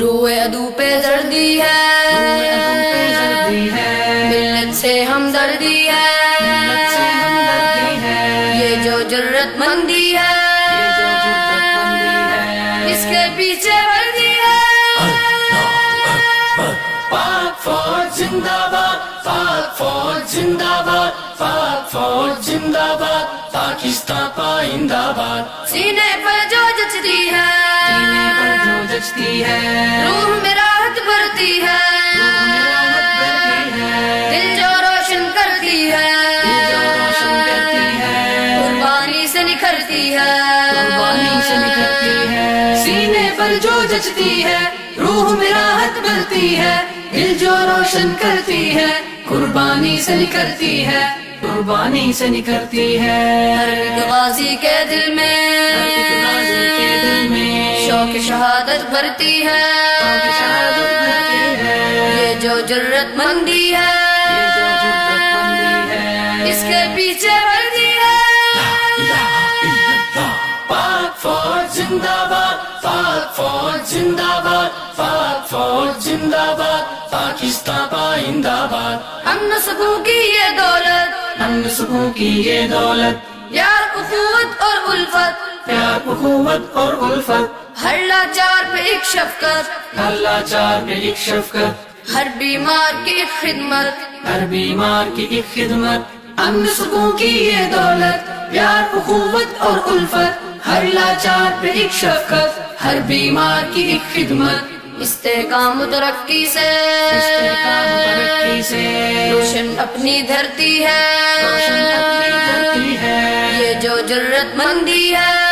روئے ادو پہ زردی ہے۔ ملت سے ہمدردی ہے۔ یہ جو جرت مندی ہے۔ اس کے پیچھے وردی ہے۔ پاک فوج زندہ باد پاک فوج زندہ باد پاک فوج زندہ باد پاکستان پائندہ باد۔ سینے پر جو جچتی ہے۔ جچتی ہے۔ روح میں راحت بھرتی ہے۔ دل جو روشن کرتی ہے۔ قربانی سے نکھرتی ہے۔ سینے پر جو جچتی ہے روح میں راحت بھرتی ہے۔ دل جو روشن کرتی ہے قربانی سے نکلتی ہے۔ قربانی سے نکلتی ہے۔ ہر ایک غازی کے دل میں۔ شوق شہادت بھرتی ہے۔ بھرتی یہ جو جرت مندی ہے۔ اس کے پیچھے وردی ہے۔ پاک فوج زندہ باد پاک فوج زندہ باد پاک فوج زندہ باد پاکستان پائندہ باد ہم نسبوں کی یہ دولت۔ ہم سکھوں کی یہ دولت۔ یار اخوت اور الفت۔ پیار اخوت اور الفت ہر لاچار پہ ایک شفقت. اللہ چار میں ایک شفقت. ہر بیمار کی ایک خدمت. ہر بیمار کی ایک خدمت. امن سکون کی یہ دولت. پیار اخوت اور الفت. ہر لاچار پہ ایک شفقت. ہر بیمار کی ایک خدمت. استحکام ترقی سے. ترقی سے. روشن اپنی دھرتی ہے. روشن اپنی دھرتی ہے. یہ جو جرت مندی ہے.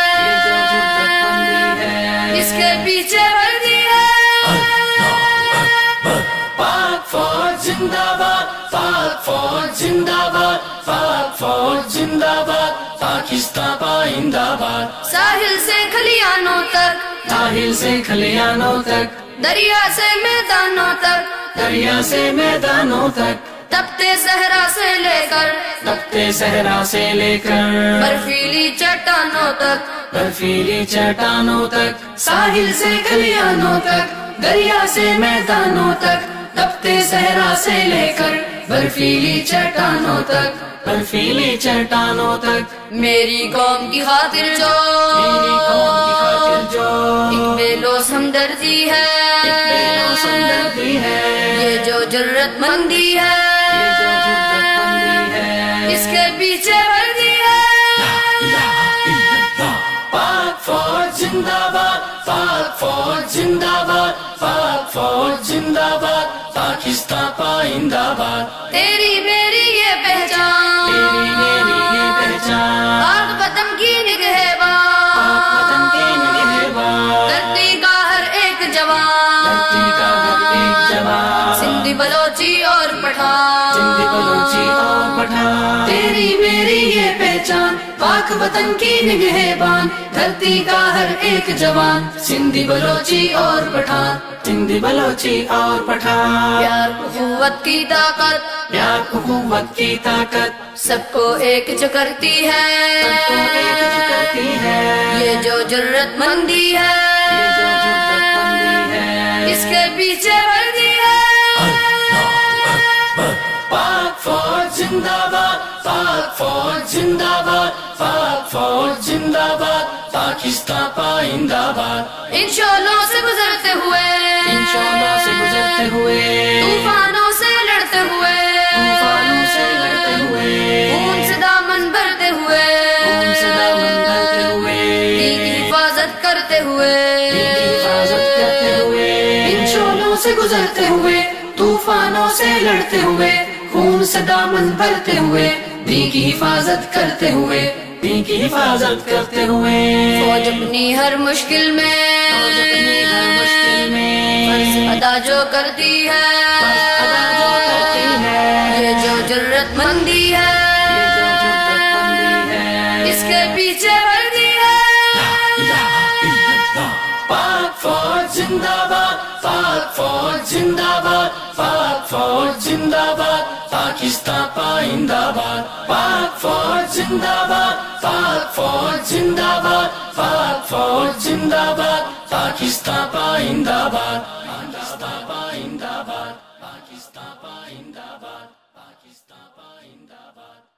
زندہ باد پاک فوج زندہ باد پاک فوج زندہ باد پاکستان پائندہ باد ساحل سے کھلیانوں تک۔ ساحل سے کھلیانوں تک۔ دریا سے میدانوں تک۔ دریا سے میدانوں تک۔ تپتے صحرا سے لے کر۔ تپتے صحرا سے لے کر۔ برفیلی چٹانوں تک۔ برفیلی چٹانوں تک۔ ساحل سے کھلیانوں تک۔ دریا سے میدانوں تک تپتے صحرا سے لے کر برفیلی چٹانوں تک برفیلی چٹانوں تک میری قوم کی خاطر جو میری قوم کی خاطر جو۔ ایک بے لوس ہمدردی ہے۔ یہ جو جرت مندی ہے۔ جو جرت مندی ہے۔ اس کے پیچھے وردی ہے۔ پاک فوج زندہ باد پاک فوج زندہ باد۔ پاک فوج زندہ باد پاکستان پائندہ سندھی بلوچی اور پٹھان۔ سندھی بلوچی اور پٹھان۔ تیری میری یہ پہچان پاک وطن کی نگہبان دھرتی کا ہر ایک جوان۔ سندھی بلوچی اور پٹھان۔ سندھی بلوچی اور پٹھان۔ پیار قوت کی طاقت۔ پیار حکومت کی طاقت۔ سب کو ایک جو کرتی کو ایک جو ہے۔ کرتی ہے۔ یہ جو جرت مندی ہے۔ اس کے پیچھے فوج زندہ باد پاک فوج زندہ باد پاک فوج زندہ باد پاکستان پائندہ باد۔ ان شولوں سے گزرتے ہوئے ان شعلوں سے گزرتے ہوئے۔ طوفانوں سے لڑتے ہوئے۔ طوفانوں سے لڑتے ہوئے۔ خون سے دامن بھرتے ہوئے۔ خون سے دامن بھرتے ہوئے۔ دین کی حفاظت کرتے ہوئے۔ دین کی حفاظت کرتے ہوئے۔ ان شعلوں سے گزرتے ہوئے طوفانوں سے لڑتے ہوئے۔ خون سے دامن بھرتے ہوئے دین کی حفاظت کرتے ہوئے دین کی حفاظت کرتے ہوئے۔ فوج اپنی ہر مشکل میں فوج اپنی ہر مشکل میں۔ فرض ادا جو کرتی ہے۔ یہ جو جرت مندی ہے۔ جو جرت مندی ہے۔ اس کے پیچھے وردی ہے۔ پاک فوج زندہ باد پاک فوج زندہ باد۔ Pak for Zindabad, Pakistan Pa Indabad, Pak for Zindabad, Pak for Zindabad, Pak for Zindabad, Pakistan Pa Indabad, Pakistan Pa Indabad, Pakistan Pa Indabad, Pakistan Pa Indabad.